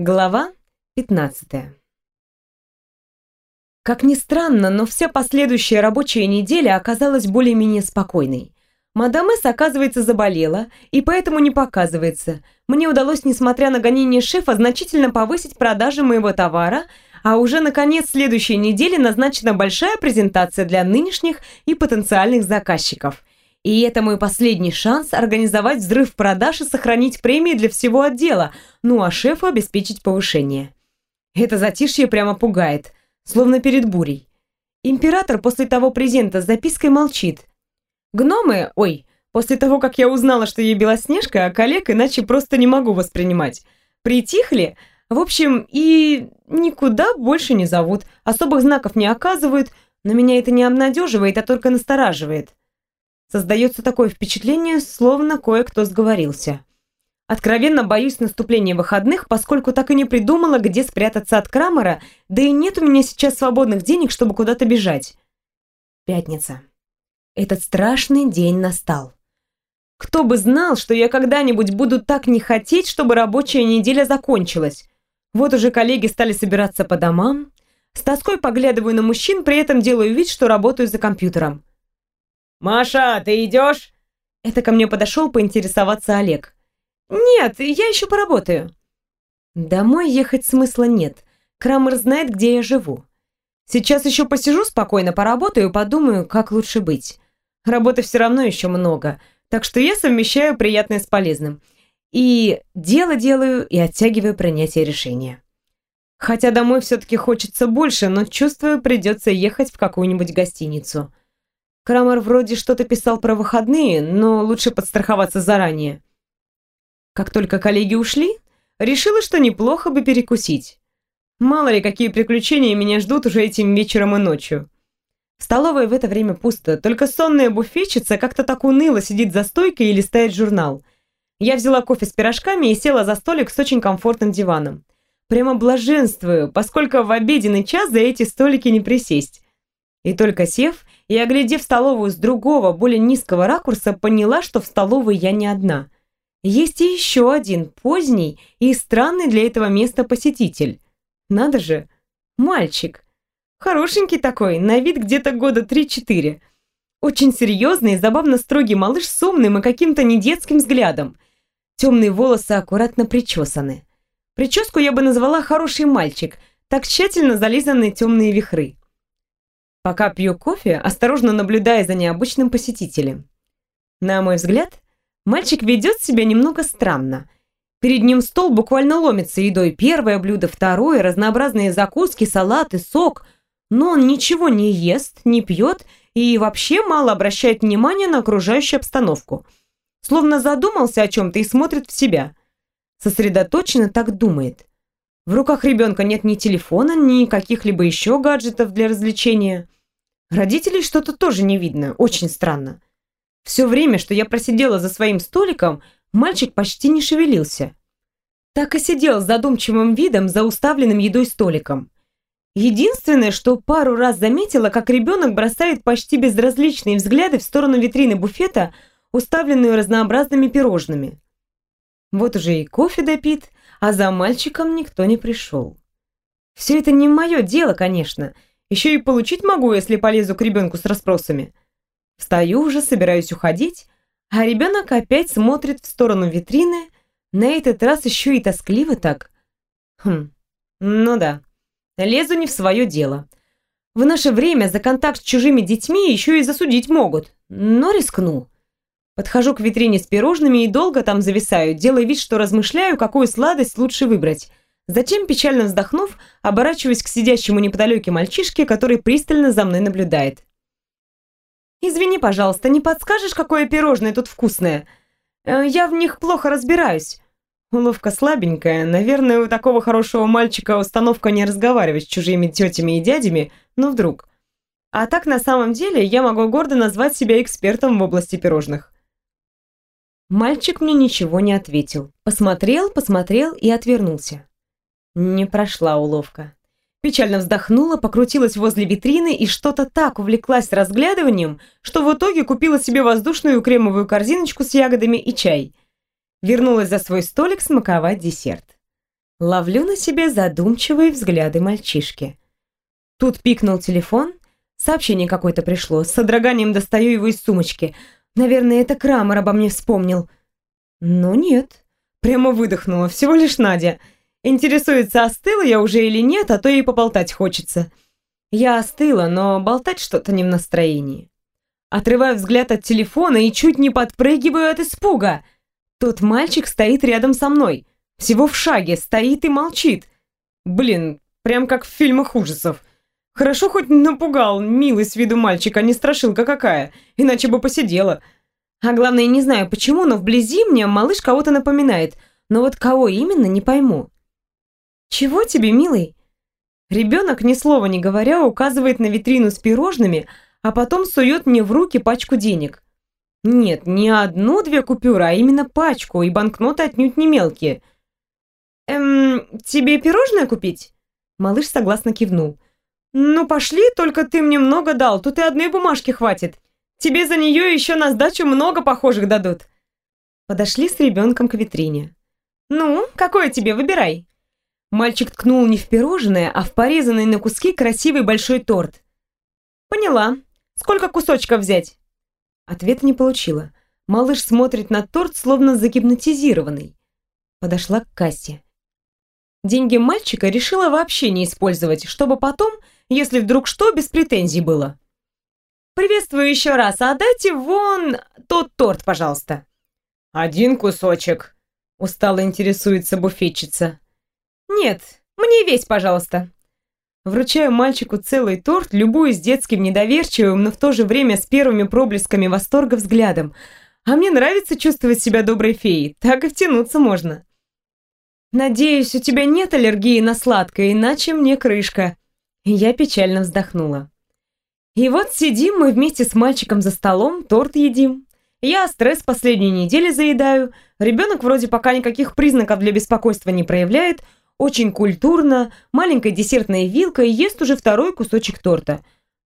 Глава 15 Как ни странно, но вся последующая рабочая неделя оказалась более-менее спокойной. Мадам Эс, оказывается, заболела, и поэтому не показывается. Мне удалось, несмотря на гонение шефа, значительно повысить продажи моего товара, а уже на конец следующей недели назначена большая презентация для нынешних и потенциальных заказчиков. И это мой последний шанс организовать взрыв продаж и сохранить премии для всего отдела, ну а шефу обеспечить повышение. Это затишье прямо пугает, словно перед бурей. Император после того презента с запиской молчит. Гномы, ой, после того, как я узнала, что ей Белоснежка, а коллег иначе просто не могу воспринимать. Притихли, в общем, и никуда больше не зовут, особых знаков не оказывают, но меня это не обнадеживает, а только настораживает. Создается такое впечатление, словно кое-кто сговорился. Откровенно боюсь наступления выходных, поскольку так и не придумала, где спрятаться от Крамера, да и нет у меня сейчас свободных денег, чтобы куда-то бежать. Пятница. Этот страшный день настал. Кто бы знал, что я когда-нибудь буду так не хотеть, чтобы рабочая неделя закончилась. Вот уже коллеги стали собираться по домам. С тоской поглядываю на мужчин, при этом делаю вид, что работаю за компьютером. «Маша, ты идешь?» Это ко мне подошел поинтересоваться Олег. «Нет, я еще поработаю». Домой ехать смысла нет. Крамер знает, где я живу. Сейчас еще посижу спокойно, поработаю, подумаю, как лучше быть. Работы все равно еще много, так что я совмещаю приятное с полезным. И дело делаю, и оттягиваю принятие решения. Хотя домой все-таки хочется больше, но чувствую, придется ехать в какую-нибудь гостиницу. Крамер вроде что-то писал про выходные, но лучше подстраховаться заранее. Как только коллеги ушли, решила, что неплохо бы перекусить. Мало ли, какие приключения меня ждут уже этим вечером и ночью. В столовой в это время пусто, только сонная буфетчица как-то так уныло сидит за стойкой и листает журнал. Я взяла кофе с пирожками и села за столик с очень комфортным диваном. Прямо блаженствую, поскольку в обеденный час за эти столики не присесть. И только сев, и, оглядев столовую с другого, более низкого ракурса, поняла, что в столовой я не одна. Есть и еще один, поздний и странный для этого места посетитель. Надо же, мальчик. Хорошенький такой, на вид где-то года 3-4. Очень серьезный и забавно строгий малыш с умным и каким-то недетским взглядом. Темные волосы аккуратно причесаны. Прическу я бы назвала «хороший мальчик», так тщательно зализаны темные вихры. Пока пью кофе, осторожно наблюдая за необычным посетителем. На мой взгляд, мальчик ведет себя немного странно. Перед ним стол буквально ломится едой. Первое блюдо, второе, разнообразные закуски, салаты, сок. Но он ничего не ест, не пьет и вообще мало обращает внимания на окружающую обстановку. Словно задумался о чем-то и смотрит в себя. Сосредоточенно так думает. В руках ребенка нет ни телефона, ни каких-либо еще гаджетов для развлечения. Родителей что-то тоже не видно, очень странно. Все время, что я просидела за своим столиком, мальчик почти не шевелился. Так и сидел с задумчивым видом за уставленным едой столиком. Единственное, что пару раз заметила, как ребенок бросает почти безразличные взгляды в сторону витрины буфета, уставленную разнообразными пирожными. Вот уже и кофе допит, а за мальчиком никто не пришел. Все это не мое дело, конечно, — еще и получить могу, если полезу к ребенку с расспросами. Встаю уже, собираюсь уходить, а ребенок опять смотрит в сторону витрины, на этот раз еще и тоскливо так. Хм, ну да, лезу не в свое дело. В наше время за контакт с чужими детьми еще и засудить могут, но рискну. Подхожу к витрине с пирожными и долго там зависаю, делая вид, что размышляю, какую сладость лучше выбрать. Затем, печально вздохнув, оборачиваюсь к сидящему неподалеке мальчишке, который пристально за мной наблюдает. «Извини, пожалуйста, не подскажешь, какое пирожное тут вкусное? Э, я в них плохо разбираюсь». Уловка слабенькая. Наверное, у такого хорошего мальчика установка не разговаривать с чужими тетями и дядями, но вдруг. А так, на самом деле, я могу гордо назвать себя экспертом в области пирожных. Мальчик мне ничего не ответил. Посмотрел, посмотрел и отвернулся. Не прошла уловка. Печально вздохнула, покрутилась возле витрины и что-то так увлеклась разглядыванием, что в итоге купила себе воздушную кремовую корзиночку с ягодами и чай. Вернулась за свой столик смаковать десерт. Ловлю на себе задумчивые взгляды мальчишки. Тут пикнул телефон, сообщение какое-то пришло, с содроганием достаю его из сумочки. Наверное, это Крамер обо мне вспомнил. Но нет. Прямо выдохнула, всего лишь Надя. Интересуется, остыла я уже или нет, а то ей поболтать хочется. Я остыла, но болтать что-то не в настроении. Отрываю взгляд от телефона и чуть не подпрыгиваю от испуга. Тот мальчик стоит рядом со мной. Всего в шаге, стоит и молчит. Блин, прям как в фильмах ужасов. Хорошо хоть напугал, милый с виду мальчик, а не страшилка какая, иначе бы посидела. А главное, не знаю почему, но вблизи мне малыш кого-то напоминает, но вот кого именно, не пойму. «Чего тебе, милый?» Ребенок, ни слова не говоря, указывает на витрину с пирожными, а потом сует мне в руки пачку денег. Нет, не одну-две купюры, а именно пачку, и банкноты отнюдь не мелкие. «Эм, тебе пирожное купить?» Малыш согласно кивнул. «Ну, пошли, только ты мне много дал, тут и одной бумажки хватит. Тебе за нее еще на сдачу много похожих дадут». Подошли с ребенком к витрине. «Ну, какое тебе, выбирай». Мальчик ткнул не в пирожное, а в порезанный на куски красивый большой торт. «Поняла. Сколько кусочков взять?» Ответа не получила. Малыш смотрит на торт, словно загипнотизированный. Подошла к кассе. Деньги мальчика решила вообще не использовать, чтобы потом, если вдруг что, без претензий было. «Приветствую еще раз, а дайте вон тот торт, пожалуйста». «Один кусочек», — устало интересуется буфетчица. «Нет, мне весь, пожалуйста». Вручаю мальчику целый торт, любуясь детским недоверчивым, но в то же время с первыми проблесками восторга взглядом. А мне нравится чувствовать себя доброй феей, так и втянуться можно. «Надеюсь, у тебя нет аллергии на сладкое, иначе мне крышка». Я печально вздохнула. И вот сидим мы вместе с мальчиком за столом, торт едим. Я стресс последней недели заедаю, ребенок вроде пока никаких признаков для беспокойства не проявляет, очень культурно, маленькой десертной вилкой ест уже второй кусочек торта.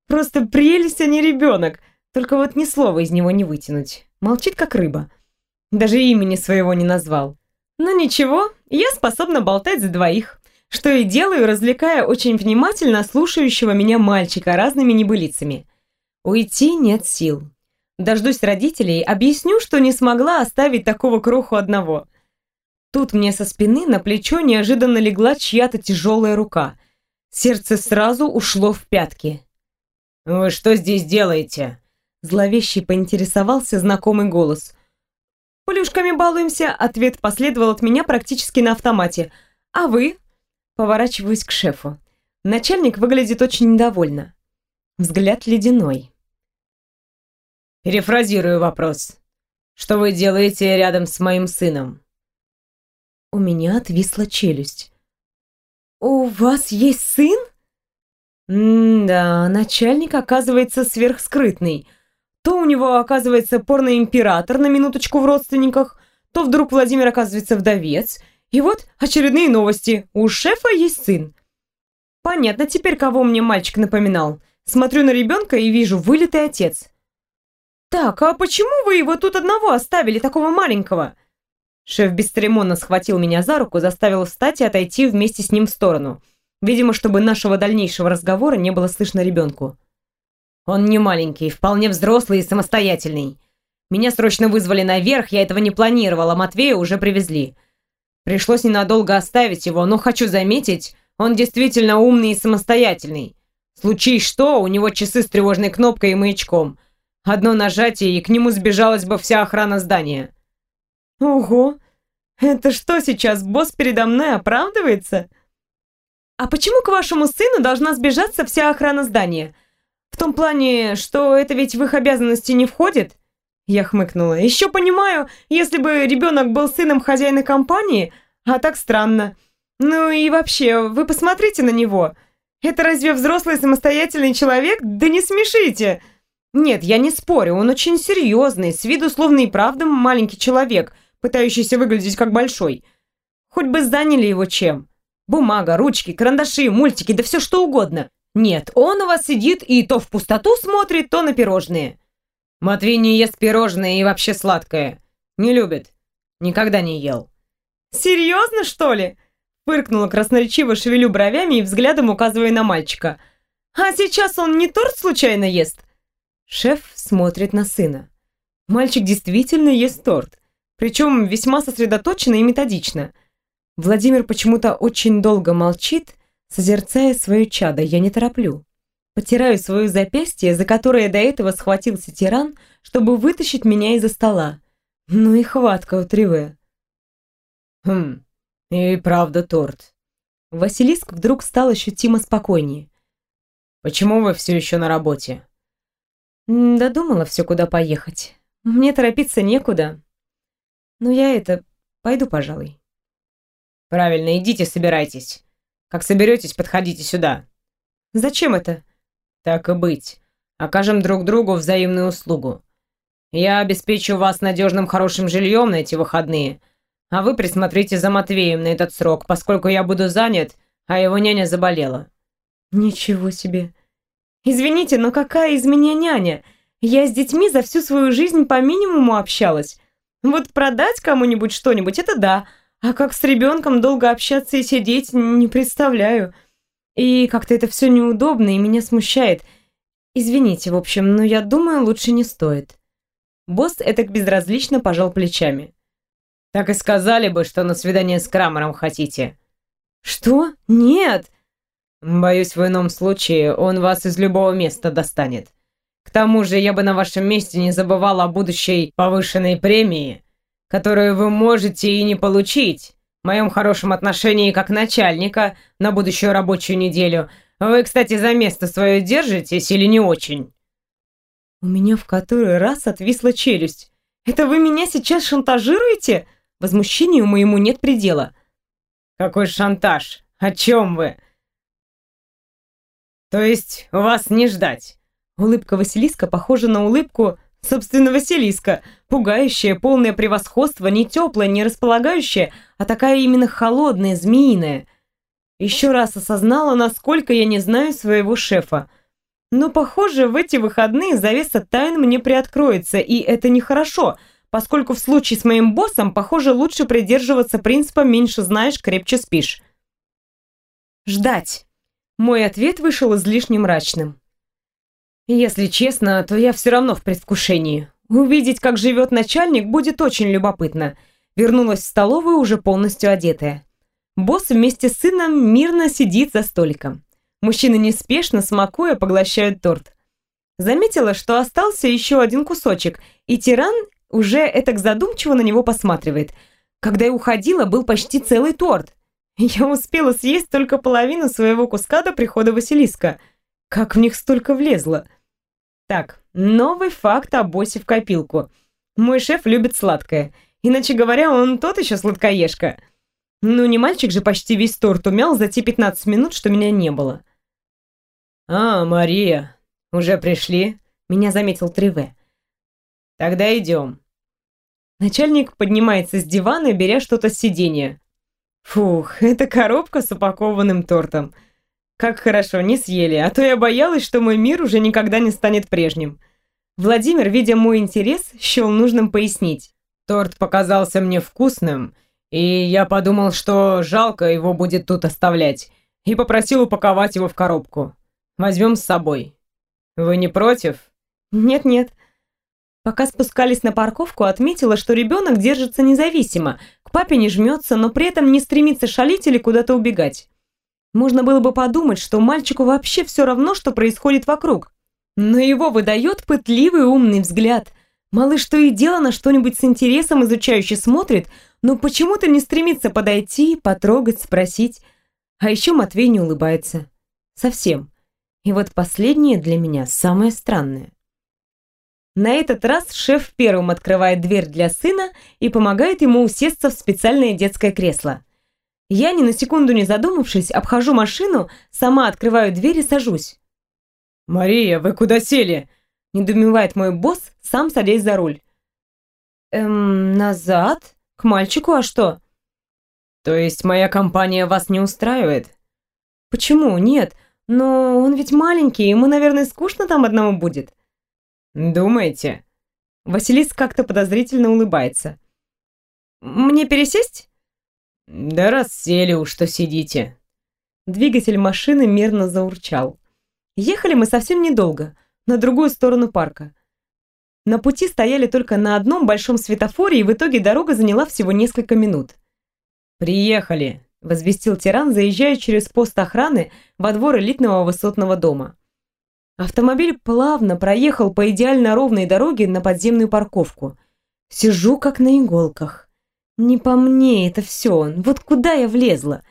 Просто прелесть, а не ребенок. Только вот ни слова из него не вытянуть. Молчит, как рыба. Даже имени своего не назвал. Но ничего, я способна болтать за двоих. Что и делаю, развлекая очень внимательно слушающего меня мальчика разными небылицами. Уйти нет сил. Дождусь родителей, объясню, что не смогла оставить такого кроху одного. Тут мне со спины на плечо неожиданно легла чья-то тяжелая рука. Сердце сразу ушло в пятки. «Вы что здесь делаете?» Зловещий поинтересовался знакомый голос. «Плюшками балуемся», — ответ последовал от меня практически на автомате. «А вы?» Поворачиваюсь к шефу. Начальник выглядит очень недовольно. Взгляд ледяной. Перефразирую вопрос. Что вы делаете рядом с моим сыном? У меня отвисла челюсть. «У вас есть сын?» М-да, начальник оказывается сверхскрытный. То у него оказывается порноимператор на минуточку в родственниках, то вдруг Владимир оказывается вдовец. И вот очередные новости. У шефа есть сын. Понятно теперь, кого мне мальчик напоминал. Смотрю на ребенка и вижу вылитый отец. «Так, а почему вы его тут одного оставили, такого маленького?» Шеф бесцеремонно схватил меня за руку, заставил встать и отойти вместе с ним в сторону. Видимо, чтобы нашего дальнейшего разговора не было слышно ребенку. «Он не маленький, вполне взрослый и самостоятельный. Меня срочно вызвали наверх, я этого не планировал, а Матвея уже привезли. Пришлось ненадолго оставить его, но хочу заметить, он действительно умный и самостоятельный. Случись что, у него часы с тревожной кнопкой и маячком. Одно нажатие, и к нему сбежалась бы вся охрана здания». Ого! Это что сейчас, босс передо мной оправдывается? А почему к вашему сыну должна сбежаться вся охрана здания? В том плане, что это ведь в их обязанности не входит? Я хмыкнула. Еще понимаю, если бы ребенок был сыном хозяина компании, а так странно. Ну и вообще, вы посмотрите на него. Это разве взрослый самостоятельный человек? Да не смешите. Нет, я не спорю, он очень серьезный, с виду словно и правда маленький человек – пытающийся выглядеть как большой. Хоть бы заняли его чем. Бумага, ручки, карандаши, мультики, да все что угодно. Нет, он у вас сидит и то в пустоту смотрит, то на пирожные. Матвей не ест пирожные и вообще сладкое. Не любит. Никогда не ел. Серьезно, что ли? Фыркнула красноречиво, шевелю бровями и взглядом указывая на мальчика. «А сейчас он не торт случайно ест?» Шеф смотрит на сына. Мальчик действительно ест торт. Причем весьма сосредоточенно и методично. Владимир почему-то очень долго молчит, созерцая свое чадо. Я не тороплю. Потираю свое запястье, за которое до этого схватился тиран, чтобы вытащить меня из-за стола. Ну и хватка у Триве. Хм, и правда торт. Василиск вдруг стал ощутимо спокойнее. Почему вы все еще на работе? Додумала все, куда поехать. Мне торопиться некуда. Но я это... Пойду, пожалуй. Правильно, идите, собирайтесь. Как соберетесь, подходите сюда. Зачем это? Так и быть. Окажем друг другу взаимную услугу. Я обеспечу вас надежным хорошим жильем на эти выходные, а вы присмотрите за Матвеем на этот срок, поскольку я буду занят, а его няня заболела». «Ничего себе! Извините, но какая из меня няня? Я с детьми за всю свою жизнь по минимуму общалась. Вот продать кому-нибудь что-нибудь – это да, а как с ребенком долго общаться и сидеть – не представляю. И как-то это все неудобно и меня смущает. Извините, в общем, но я думаю, лучше не стоит». Босс это безразлично пожал плечами. Так и сказали бы, что на свидание с Крамером хотите. Что? Нет. Боюсь, в ином случае он вас из любого места достанет. К тому же я бы на вашем месте не забывал о будущей повышенной премии, которую вы можете и не получить. В моем хорошем отношении как начальника на будущую рабочую неделю. Вы, кстати, за место свое держитесь или не очень? У меня в который раз отвисла челюсть. Это вы меня сейчас шантажируете? Возмущению моему нет предела. Какой шантаж? О чем вы? То есть вас не ждать? Улыбка Василиска похожа на улыбку собственно Василиска, пугающая, полное превосходство, не теплая, не располагающая, а такая именно холодная, змеиная. Еще раз осознала, насколько я не знаю своего шефа. Но, похоже, в эти выходные завеса тайн мне приоткроется, и это нехорошо — поскольку в случае с моим боссом, похоже, лучше придерживаться принципа «меньше знаешь, крепче спишь». Ждать. Мой ответ вышел излишне мрачным. Если честно, то я все равно в предвкушении. Увидеть, как живет начальник, будет очень любопытно. Вернулась в столовую уже полностью одетая. Босс вместе с сыном мирно сидит за столиком. Мужчины неспешно, смакуя, поглощают торт. Заметила, что остался еще один кусочек, и тиран уже этак задумчиво на него посматривает. Когда я уходила, был почти целый торт. Я успела съесть только половину своего куска до прихода Василиска. Как в них столько влезло? Так, новый факт о боссе в копилку. Мой шеф любит сладкое. Иначе говоря, он тот еще сладкоежка. Ну, не мальчик же почти весь торт умял за те 15 минут, что меня не было. «А, Мария, уже пришли?» Меня заметил Триве. «Тогда идем». Начальник поднимается с дивана, беря что-то с сиденья. Фух, это коробка с упакованным тортом. Как хорошо, не съели, а то я боялась, что мой мир уже никогда не станет прежним. Владимир, видя мой интерес, счел нужным пояснить. Торт показался мне вкусным, и я подумал, что жалко его будет тут оставлять, и попросил упаковать его в коробку. Возьмем с собой. Вы не против? Нет-нет, Пока спускались на парковку, отметила, что ребенок держится независимо, к папе не жмется, но при этом не стремится шалить или куда-то убегать. Можно было бы подумать, что мальчику вообще все равно, что происходит вокруг. Но его выдает пытливый умный взгляд. Малыш то и дело на что-нибудь с интересом изучающе смотрит, но почему-то не стремится подойти, потрогать, спросить. А еще Матвей не улыбается. Совсем. И вот последнее для меня самое странное. На этот раз шеф первым открывает дверь для сына и помогает ему усесться в специальное детское кресло. Я, ни на секунду не задумавшись, обхожу машину, сама открываю дверь и сажусь. «Мария, вы куда сели?» – недоумевает мой босс, сам садясь за руль. «Эм, назад? К мальчику, а что?» «То есть моя компания вас не устраивает?» «Почему? Нет. Но он ведь маленький, ему, наверное, скучно там одному будет». «Думаете?» Василис как-то подозрительно улыбается. «Мне пересесть?» Да рассели уж, что сидите. Двигатель машины мерно заурчал. Ехали мы совсем недолго, на другую сторону парка. На пути стояли только на одном большом светофоре, и в итоге дорога заняла всего несколько минут. «Приехали», — возвестил тиран, заезжая через пост охраны во двор элитного высотного дома. Автомобиль плавно проехал по идеально ровной дороге на подземную парковку. Сижу как на иголках. Не по мне это все, вот куда я влезла?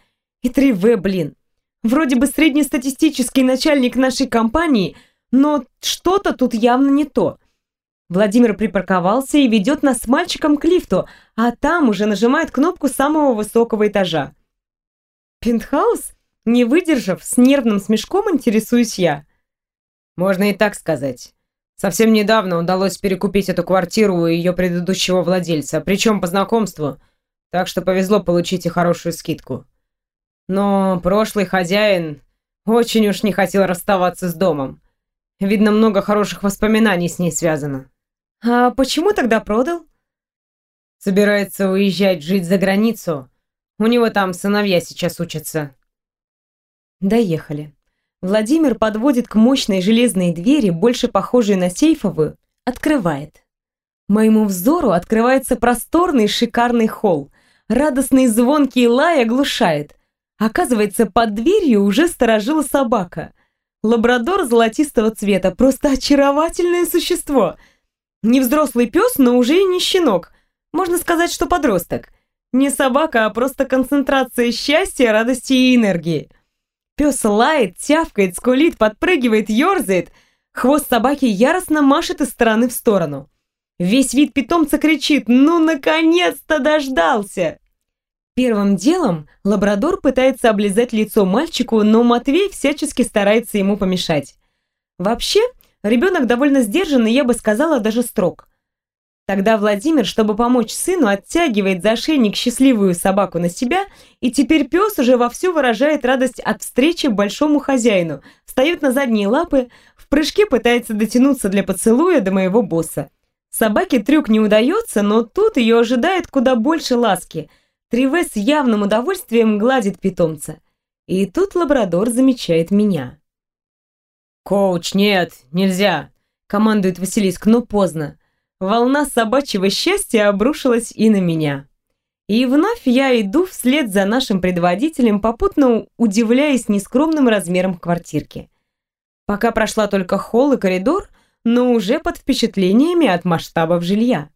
И 3В, блин. Вроде бы среднестатистический начальник нашей компании, но что-то тут явно не то. Владимир припарковался и ведет нас с мальчиком к лифту, а там уже нажимает кнопку самого высокого этажа. «Пентхаус?» Не выдержав, с нервным смешком интересуюсь я. Можно и так сказать. Совсем недавно удалось перекупить эту квартиру у ее предыдущего владельца, причем по знакомству, так что повезло получить и хорошую скидку. Но прошлый хозяин очень уж не хотел расставаться с домом. Видно, много хороших воспоминаний с ней связано. А почему тогда продал? Собирается уезжать жить за границу. У него там сыновья сейчас учатся. Доехали. Владимир подводит к мощной железной двери, больше похожей на сейфовую, открывает. Моему взору открывается просторный шикарный холл. Радостный звонкий лай оглушает. Оказывается, под дверью уже сторожила собака. Лабрадор золотистого цвета, просто очаровательное существо. Не взрослый пес, но уже и не щенок. Можно сказать, что подросток. Не собака, а просто концентрация счастья, радости и энергии. Пес лает, тявкает, скулит, подпрыгивает, ерзает. Хвост собаки яростно машет из стороны в сторону. Весь вид питомца кричит «Ну, наконец-то дождался!» Первым делом лабрадор пытается облизать лицо мальчику, но Матвей всячески старается ему помешать. Вообще, ребенок довольно сдержанный, я бы сказала, даже строг. Тогда Владимир, чтобы помочь сыну, оттягивает за ошейник счастливую собаку на себя, и теперь пес уже вовсю выражает радость от встречи большому хозяину, встает на задние лапы, в прыжке пытается дотянуться для поцелуя до моего босса. Собаке трюк не удается, но тут ее ожидает куда больше ласки. Триве с явным удовольствием гладит питомца. И тут лабрадор замечает меня. «Коуч, нет, нельзя!» — командует Василиск, но поздно волна собачьего счастья обрушилась и на меня. И вновь я иду вслед за нашим предводителем, попутно удивляясь нескромным размерам квартирки. Пока прошла только холл и коридор, но уже под впечатлениями от масштабов жилья.